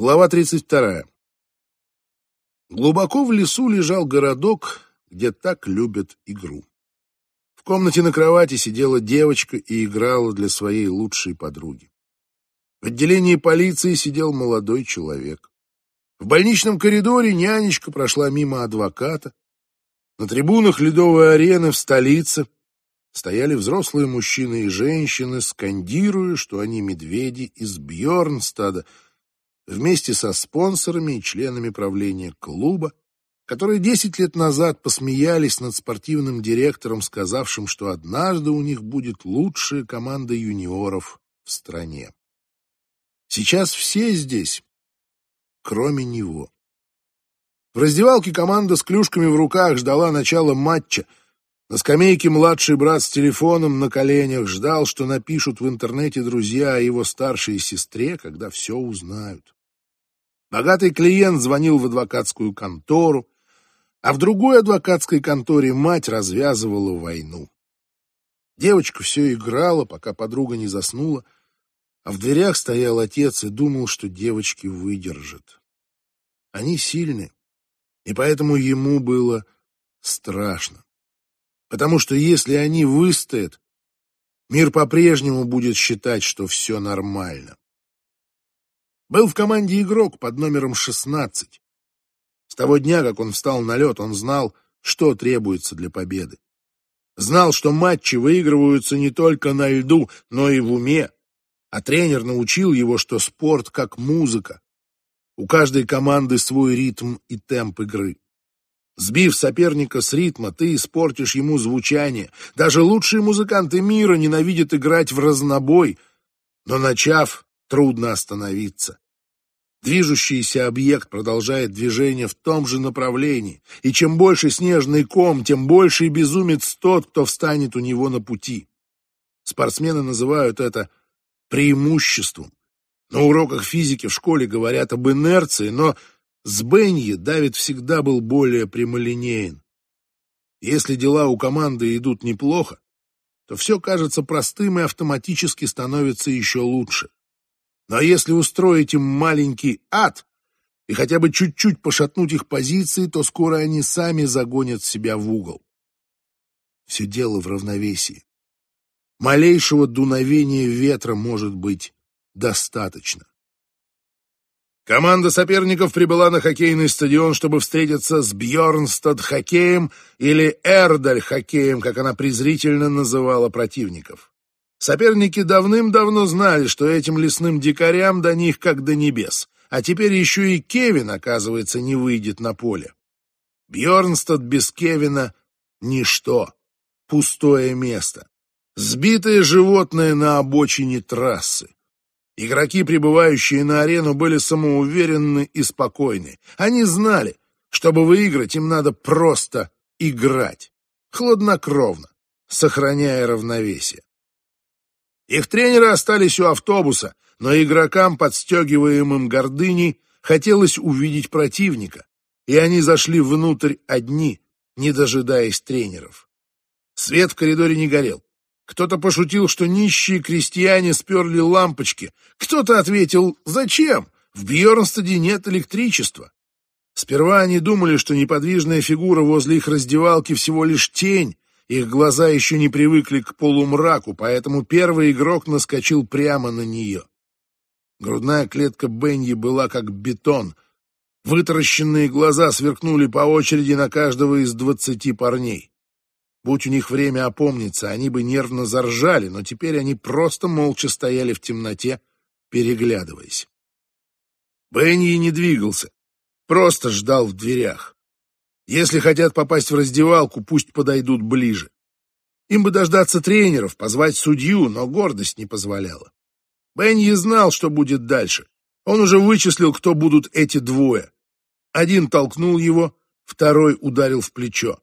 Глава 32. Глубоко в лесу лежал городок, где так любят игру. В комнате на кровати сидела девочка и играла для своей лучшей подруги. В отделении полиции сидел молодой человек. В больничном коридоре нянечка прошла мимо адвоката. На трибунах ледовой арены в столице стояли взрослые мужчины и женщины, скандируя, что они медведи из Бьорнстада — вместе со спонсорами и членами правления клуба, которые десять лет назад посмеялись над спортивным директором, сказавшим, что однажды у них будет лучшая команда юниоров в стране. Сейчас все здесь, кроме него. В раздевалке команда с клюшками в руках ждала начала матча. На скамейке младший брат с телефоном на коленях ждал, что напишут в интернете друзья о его старшей сестре, когда все узнают. Богатый клиент звонил в адвокатскую контору, а в другой адвокатской конторе мать развязывала войну. Девочка все играла, пока подруга не заснула, а в дверях стоял отец и думал, что девочки выдержат. Они сильны, и поэтому ему было страшно. Потому что если они выстоят, мир по-прежнему будет считать, что все нормально. Был в команде игрок под номером 16. С того дня, как он встал на лед, он знал, что требуется для победы. Знал, что матчи выигрываются не только на льду, но и в уме. А тренер научил его, что спорт как музыка. У каждой команды свой ритм и темп игры. Сбив соперника с ритма, ты испортишь ему звучание. Даже лучшие музыканты мира ненавидят играть в разнобой, но начав, трудно остановиться. Движущийся объект продолжает движение в том же направлении, и чем больше снежный ком, тем больше и безумец тот, кто встанет у него на пути. Спортсмены называют это преимуществом. На уроках физики в школе говорят об инерции, но с Беньи Давид всегда был более прямолинеен. Если дела у команды идут неплохо, то все кажется простым и автоматически становится еще лучше. Но если устроить им маленький ад и хотя бы чуть-чуть пошатнуть их позиции, то скоро они сами загонят себя в угол. Все дело в равновесии. Малейшего дуновения ветра может быть достаточно. Команда соперников прибыла на хоккейный стадион, чтобы встретиться с Бьорнстад хоккеем или Эрдаль хоккеем, как она презрительно называла противников. Соперники давным-давно знали, что этим лесным дикарям до них как до небес, а теперь еще и Кевин, оказывается, не выйдет на поле. Бьернстад без Кевина — ничто, пустое место, сбитое животное на обочине трассы. Игроки, прибывающие на арену, были самоуверенны и спокойны. Они знали, чтобы выиграть, им надо просто играть, хладнокровно, сохраняя равновесие. Их тренеры остались у автобуса, но игрокам, подстегиваемым гордыней, хотелось увидеть противника, и они зашли внутрь одни, не дожидаясь тренеров. Свет в коридоре не горел. Кто-то пошутил, что нищие крестьяне сперли лампочки. Кто-то ответил «Зачем? В Бьернстаде нет электричества». Сперва они думали, что неподвижная фигура возле их раздевалки всего лишь тень, их глаза еще не привыкли к полумраку, поэтому первый игрок наскочил прямо на нее. Грудная клетка Бенни была как бетон. Вытаращенные глаза сверкнули по очереди на каждого из двадцати парней. Будь у них время опомниться, они бы нервно заржали, но теперь они просто молча стояли в темноте, переглядываясь. Бенни не двигался, просто ждал в дверях. Если хотят попасть в раздевалку, пусть подойдут ближе. Им бы дождаться тренеров, позвать судью, но гордость не позволяла. Бенни знал, что будет дальше. Он уже вычислил, кто будут эти двое. Один толкнул его, второй ударил в плечо.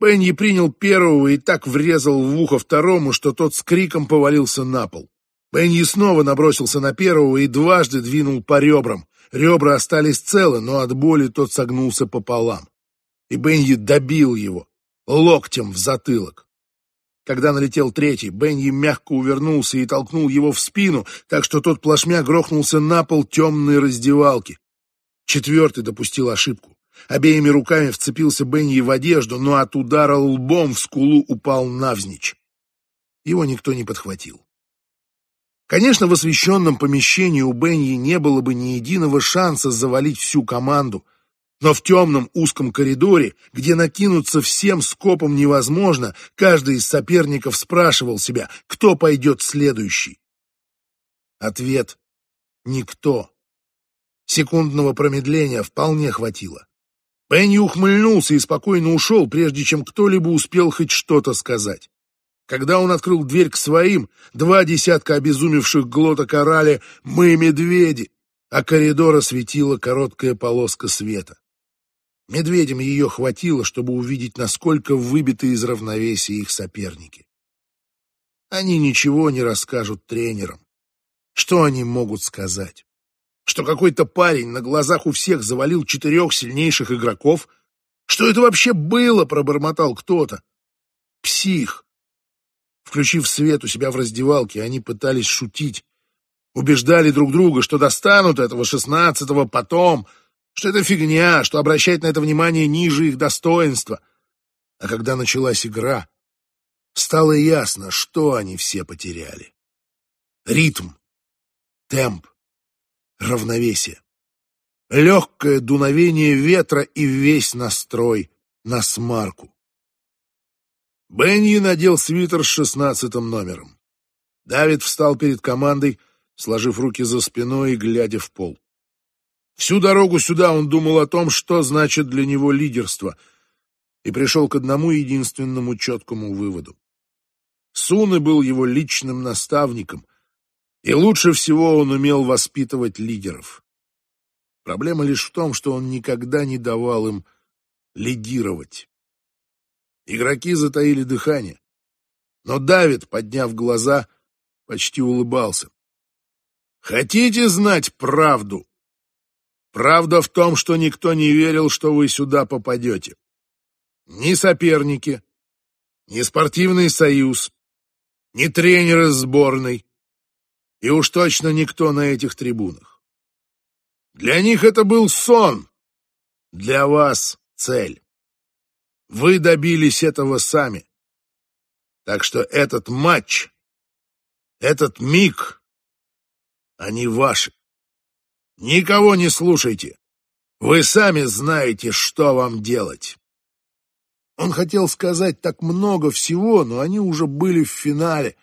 Бенни принял первого и так врезал в ухо второму, что тот с криком повалился на пол. Бенни снова набросился на первого и дважды двинул по ребрам. Ребра остались целы, но от боли тот согнулся пополам и Бенни добил его локтем в затылок. Когда налетел третий, Бенни мягко увернулся и толкнул его в спину, так что тот плашмя грохнулся на пол темной раздевалки. Четвертый допустил ошибку. Обеими руками вцепился Бенни в одежду, но от удара лбом в скулу упал навзничь. Его никто не подхватил. Конечно, в освещенном помещении у Бенни не было бы ни единого шанса завалить всю команду, но в темном узком коридоре, где накинуться всем скопом невозможно, каждый из соперников спрашивал себя, кто пойдет следующий. Ответ — никто. Секундного промедления вполне хватило. Бенни ухмыльнулся и спокойно ушел, прежде чем кто-либо успел хоть что-то сказать. Когда он открыл дверь к своим, два десятка обезумевших глоток орали «Мы медведи!», а коридор осветила короткая полоска света. Медведям ее хватило, чтобы увидеть, насколько выбиты из равновесия их соперники. Они ничего не расскажут тренерам. Что они могут сказать? Что какой-то парень на глазах у всех завалил четырех сильнейших игроков? Что это вообще было, пробормотал кто-то. Псих. Включив свет у себя в раздевалке, они пытались шутить. Убеждали друг друга, что достанут этого шестнадцатого потом — что это фигня, что обращать на это внимание ниже их достоинства. А когда началась игра, стало ясно, что они все потеряли. Ритм, темп, равновесие. Легкое дуновение ветра и весь настрой на смарку. Бенни надел свитер с шестнадцатым номером. Давид встал перед командой, сложив руки за спиной и глядя в пол. Всю дорогу сюда он думал о том, что значит для него лидерство, и пришел к одному единственному четкому выводу. Суны был его личным наставником, и лучше всего он умел воспитывать лидеров. Проблема лишь в том, что он никогда не давал им лидировать. Игроки затаили дыхание, но Давид, подняв глаза, почти улыбался. «Хотите знать правду?» Правда в том, что никто не верил, что вы сюда попадете. Ни соперники, ни спортивный союз, ни тренеры сборной, и уж точно никто на этих трибунах. Для них это был сон, для вас цель. Вы добились этого сами. Так что этот матч, этот миг, они ваши. Никого не слушайте. Вы сами знаете, что вам делать. Он хотел сказать так много всего, но они уже были в финале.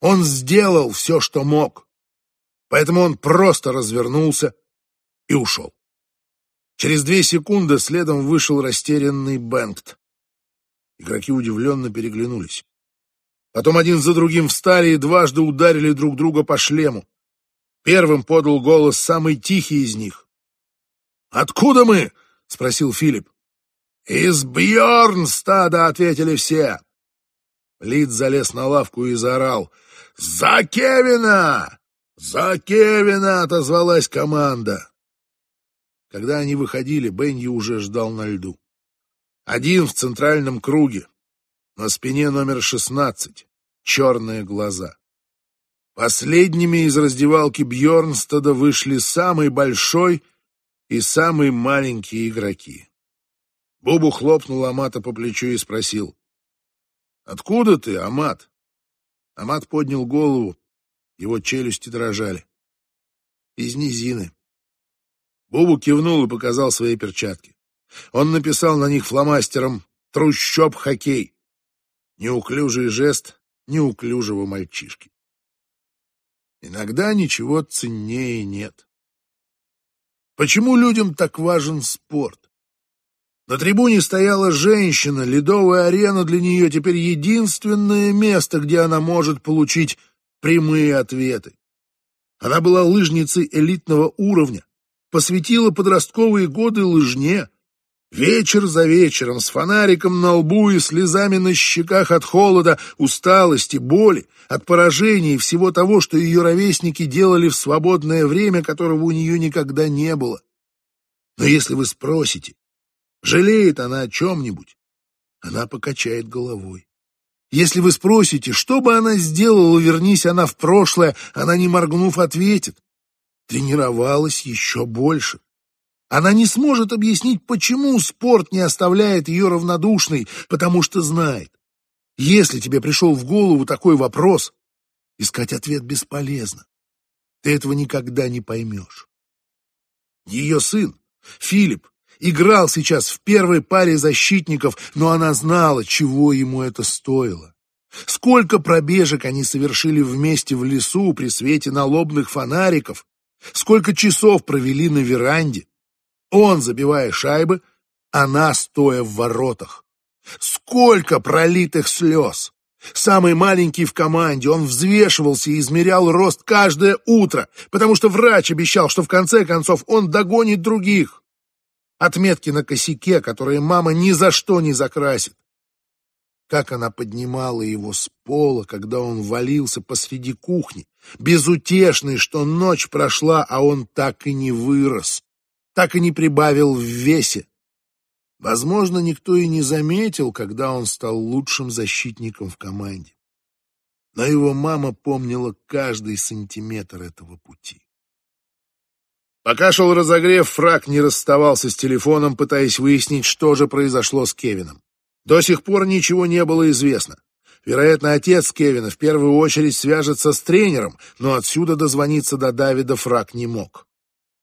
Он сделал все, что мог. Поэтому он просто развернулся и ушел. Через две секунды следом вышел растерянный Бенгт. Игроки удивленно переглянулись. Потом один за другим встали и дважды ударили друг друга по шлему. Первым подал голос самый тихий из них. «Откуда мы?» — спросил Филипп. «Из Бьорнстада!» — ответили все. Лид залез на лавку и заорал. «За Кевина! За Кевина!» — отозвалась команда. Когда они выходили, Бенни уже ждал на льду. Один в центральном круге. На спине номер шестнадцать. Черные глаза. Последними из раздевалки Бьорнстада вышли самый большой и самый маленький игроки. Бубу хлопнул Амата по плечу и спросил. «Откуда ты, Амат?» Амат поднял голову, его челюсти дрожали. «Из низины». Бубу кивнул и показал свои перчатки. Он написал на них фломастером «Трущоб хоккей». Неуклюжий жест неуклюжего мальчишки. Иногда ничего ценнее нет. Почему людям так важен спорт? На трибуне стояла женщина, ледовая арена для нее теперь единственное место, где она может получить прямые ответы. Она была лыжницей элитного уровня, посвятила подростковые годы лыжне, Вечер за вечером, с фонариком на лбу и слезами на щеках от холода, усталости, боли, от поражений и всего того, что ее ровесники делали в свободное время, которого у нее никогда не было. Но если вы спросите, жалеет она о чем-нибудь, она покачает головой. Если вы спросите, что бы она сделала, вернись она в прошлое, она, не моргнув, ответит. Тренировалась еще больше. Она не сможет объяснить, почему спорт не оставляет ее равнодушной, потому что знает. Если тебе пришел в голову такой вопрос, искать ответ бесполезно. Ты этого никогда не поймешь. Ее сын, Филипп, играл сейчас в первой паре защитников, но она знала, чего ему это стоило. Сколько пробежек они совершили вместе в лесу при свете налобных фонариков, сколько часов провели на веранде. Он, забивая шайбы, она, стоя в воротах. Сколько пролитых слез! Самый маленький в команде, он взвешивался и измерял рост каждое утро, потому что врач обещал, что в конце концов он догонит других. Отметки на косяке, которые мама ни за что не закрасит. Как она поднимала его с пола, когда он валился посреди кухни, безутешный, что ночь прошла, а он так и не вырос, так и не прибавил в весе. Возможно, никто и не заметил, когда он стал лучшим защитником в команде. Но его мама помнила каждый сантиметр этого пути. Пока шел разогрев, Фрак не расставался с телефоном, пытаясь выяснить, что же произошло с Кевином. До сих пор ничего не было известно. Вероятно, отец Кевина в первую очередь свяжется с тренером, но отсюда дозвониться до Давида Фрак не мог.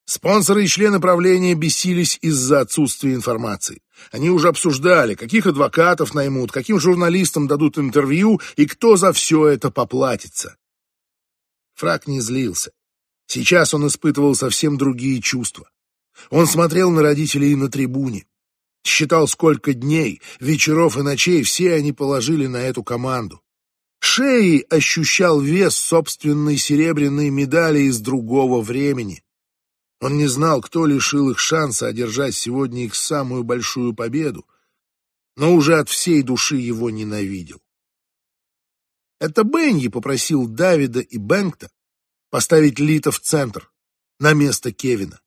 Спонсоры и члены правления бесились из-за отсутствия информации. Они уже обсуждали, каких адвокатов наймут, каким журналистам дадут интервью и кто за все это поплатится. Фрак не злился. Сейчас он испытывал совсем другие чувства. Он смотрел на родителей на трибуне. Считал, сколько дней, вечеров и ночей все они положили на эту команду. Шеей ощущал вес собственной серебряной медали из другого времени. Он не знал, кто лишил их шанса одержать сегодня их самую большую победу, но уже от всей души его ненавидел. Это Бенни попросил Давида и Бэнкта поставить Лита в центр, на место Кевина.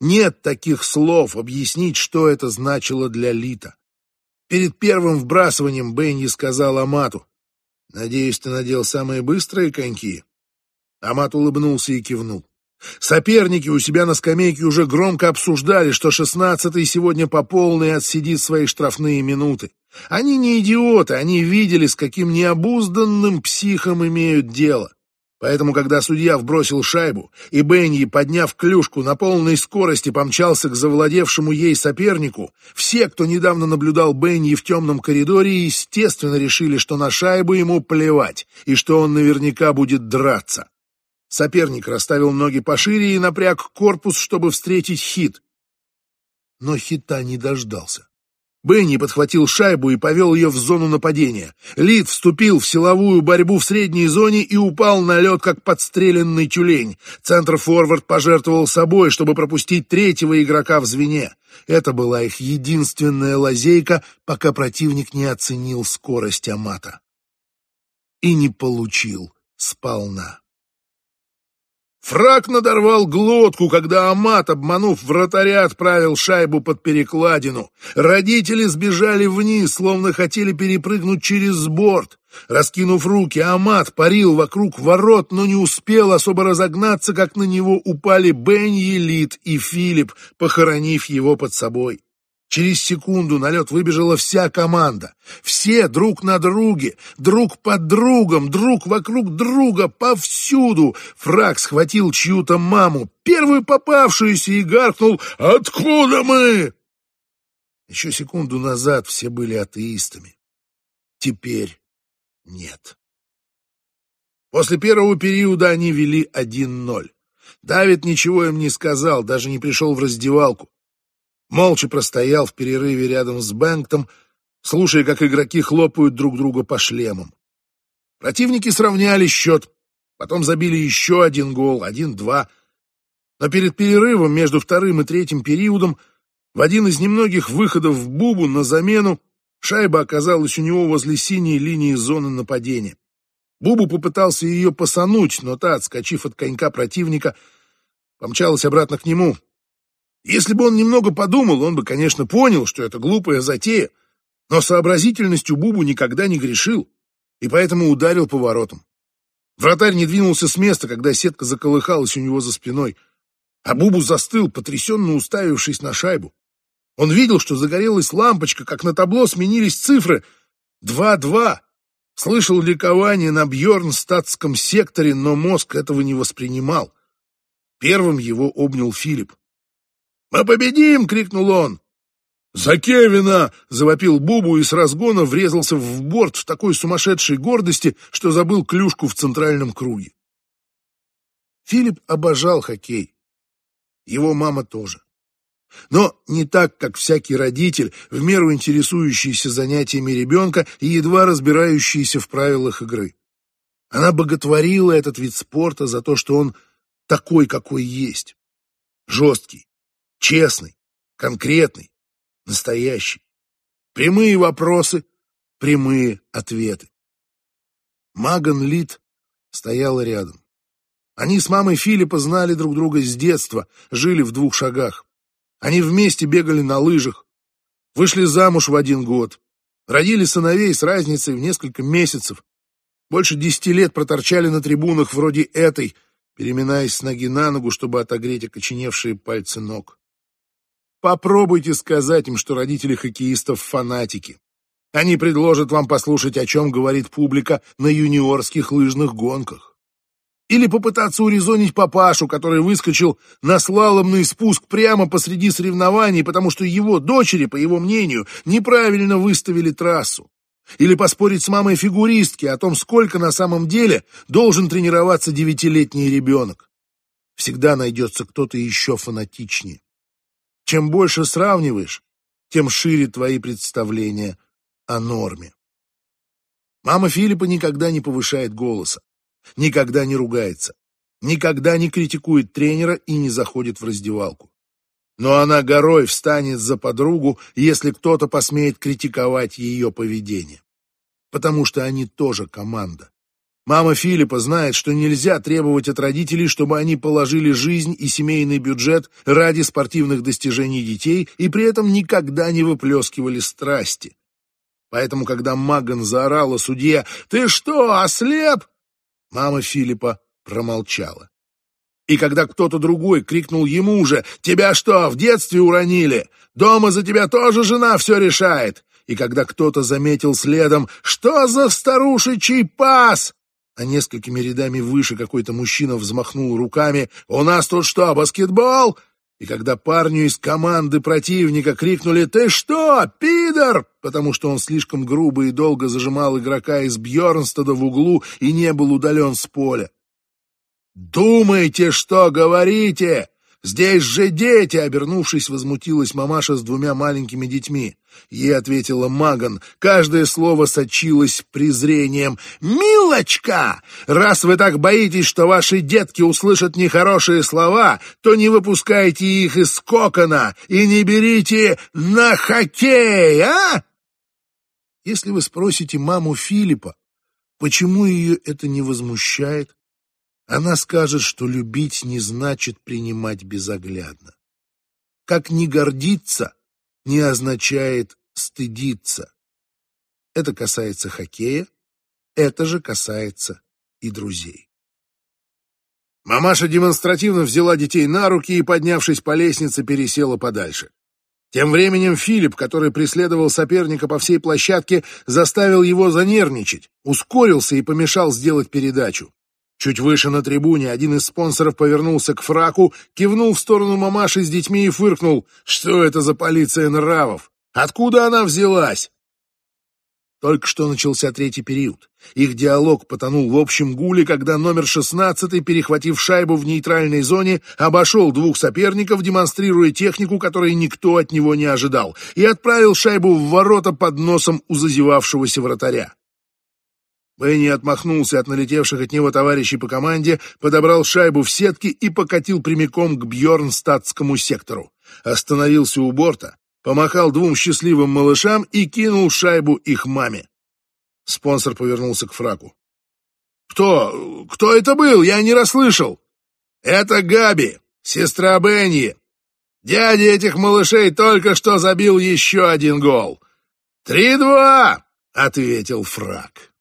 Нет таких слов объяснить, что это значило для Лита. Перед первым вбрасыванием Бенни сказал Амату, «Надеюсь, ты надел самые быстрые коньки?» Амат улыбнулся и кивнул. Соперники у себя на скамейке уже громко обсуждали, что шестнадцатый сегодня по полной отсидит свои штрафные минуты. Они не идиоты, они видели, с каким необузданным психом имеют дело. Поэтому, когда судья вбросил шайбу, и Бенни, подняв клюшку, на полной скорости помчался к завладевшему ей сопернику, все, кто недавно наблюдал Бенни в темном коридоре, естественно решили, что на шайбу ему плевать, и что он наверняка будет драться. Соперник расставил ноги пошире и напряг корпус, чтобы встретить хит. Но хита не дождался. Бенни подхватил шайбу и повел ее в зону нападения. Лид вступил в силовую борьбу в средней зоне и упал на лед, как подстреленный тюлень. Центр-форвард пожертвовал собой, чтобы пропустить третьего игрока в звене. Это была их единственная лазейка, пока противник не оценил скорость Амата. И не получил сполна. Фрак надорвал глотку, когда Амат, обманув вратаря, отправил шайбу под перекладину. Родители сбежали вниз, словно хотели перепрыгнуть через борт. Раскинув руки, Амат парил вокруг ворот, но не успел особо разогнаться, как на него упали Бенни, Лид и Филипп, похоронив его под собой. Через секунду на лед выбежала вся команда. Все друг на друге, друг под другом, друг вокруг друга, повсюду. Фраг схватил чью-то маму, первую попавшуюся, и гаркнул «Откуда мы?». Еще секунду назад все были атеистами. Теперь нет. После первого периода они вели 1-0. Давид ничего им не сказал, даже не пришел в раздевалку. Молча простоял в перерыве рядом с Бэнктом, слушая, как игроки хлопают друг друга по шлемам. Противники сравняли счет, потом забили еще один гол, один-два. Но перед перерывом между вторым и третьим периодом в один из немногих выходов в Бубу на замену шайба оказалась у него возле синей линии зоны нападения. Бубу попытался ее посануть, но та, отскочив от конька противника, помчалась обратно к нему — если бы он немного подумал, он бы, конечно, понял, что это глупая затея, но сообразительностью Бубу никогда не грешил. и поэтому ударил по воротам. Вратарь не двинулся с места, когда сетка заколыхалась у него за спиной, а Бубу застыл, потрясенно уставившись на шайбу. Он видел, что загорелась лампочка, как на табло сменились цифры. Два-два. Слышал ликование на Бьернстадтском секторе, но мозг этого не воспринимал. Первым его обнял Филипп. «Мы победим!» — крикнул он. «За Кевина!» — завопил Бубу и с разгона врезался в борт в такой сумасшедшей гордости, что забыл клюшку в центральном круге. Филипп обожал хоккей. Его мама тоже. Но не так, как всякий родитель, в меру интересующийся занятиями ребенка и едва разбирающийся в правилах игры. Она боготворила этот вид спорта за то, что он такой, какой есть. Жесткий, честный, конкретный, настоящий. Прямые вопросы, прямые ответы. Маган Лид стояла рядом. Они с мамой Филиппа знали друг друга с детства, жили в двух шагах. Они вместе бегали на лыжах, вышли замуж в один год, родили сыновей с разницей в несколько месяцев. Больше десяти лет проторчали на трибунах вроде этой, переминаясь с ноги на ногу, чтобы отогреть окоченевшие пальцы ног. Попробуйте сказать им, что родители хоккеистов фанатики. Они предложат вам послушать, о чем говорит публика на юниорских лыжных гонках. Или попытаться урезонить папашу, который выскочил на слаломный спуск прямо посреди соревнований, потому что его дочери, по его мнению, неправильно выставили трассу. Или поспорить с мамой фигуристки о том, сколько на самом деле должен тренироваться девятилетний ребенок. Всегда найдется кто-то еще фанатичнее. Чем больше сравниваешь, тем шире твои представления о норме. Мама Филиппа никогда не повышает голоса никогда не ругается, никогда не критикует тренера и не заходит в раздевалку. Но она горой встанет за подругу, если кто-то посмеет критиковать ее поведение. Потому что они тоже команда. Мама Филиппа знает, что нельзя требовать от родителей, чтобы они положили жизнь и семейный бюджет ради спортивных достижений детей и при этом никогда не выплескивали страсти. Поэтому, когда Маган заорала судье «Ты что, ослеп?», Мама Филиппа промолчала. И когда кто-то другой крикнул ему же «Тебя что, в детстве уронили? Дома за тебя тоже жена все решает!» И когда кто-то заметил следом «Что за старушечий пас?» А несколькими рядами выше какой-то мужчина взмахнул руками «У нас тут что, баскетбол?» И когда парню из команды противника крикнули «Ты что, пидор?» потому что он слишком грубо и долго зажимал игрока из Бьернстада в углу и не был удален с поля. «Думайте, что говорите! Здесь же дети!» — обернувшись, возмутилась мамаша с двумя маленькими детьми. Ей ответила Маган. Каждое слово сочилось презрением. «Милочка! Раз вы так боитесь, что ваши детки услышат нехорошие слова, то не выпускайте их из кокона и не берите на хоккей, а?» Если вы спросите маму Филиппа, почему ее это не возмущает, она скажет, что любить не значит принимать безоглядно. Как не гордиться не означает стыдиться. Это касается хоккея, это же касается и друзей. Мамаша демонстративно взяла детей на руки и, поднявшись по лестнице, пересела подальше. Тем временем Филипп, который преследовал соперника по всей площадке, заставил его занервничать, ускорился и помешал сделать передачу. Чуть выше на трибуне один из спонсоров повернулся к фраку, кивнул в сторону мамаши с детьми и фыркнул. «Что это за полиция нравов? Откуда она взялась?» Только что начался третий период. Их диалог потонул в общем гуле, когда номер 16, перехватив шайбу в нейтральной зоне, обошел двух соперников, демонстрируя технику, которой никто от него не ожидал, и отправил шайбу в ворота под носом у зазевавшегося вратаря. Бенни отмахнулся от налетевших от него товарищей по команде, подобрал шайбу в сетке и покатил прямиком к Бьорнстадтскому сектору. Остановился у борта, помахал двум счастливым малышам и кинул шайбу их маме. Спонсор повернулся к фраку. «Кто? Кто это был? Я не расслышал!» «Это Габи, сестра Бенни. Дядя этих малышей только что забил еще один гол. «Три-два!» — ответил фрак.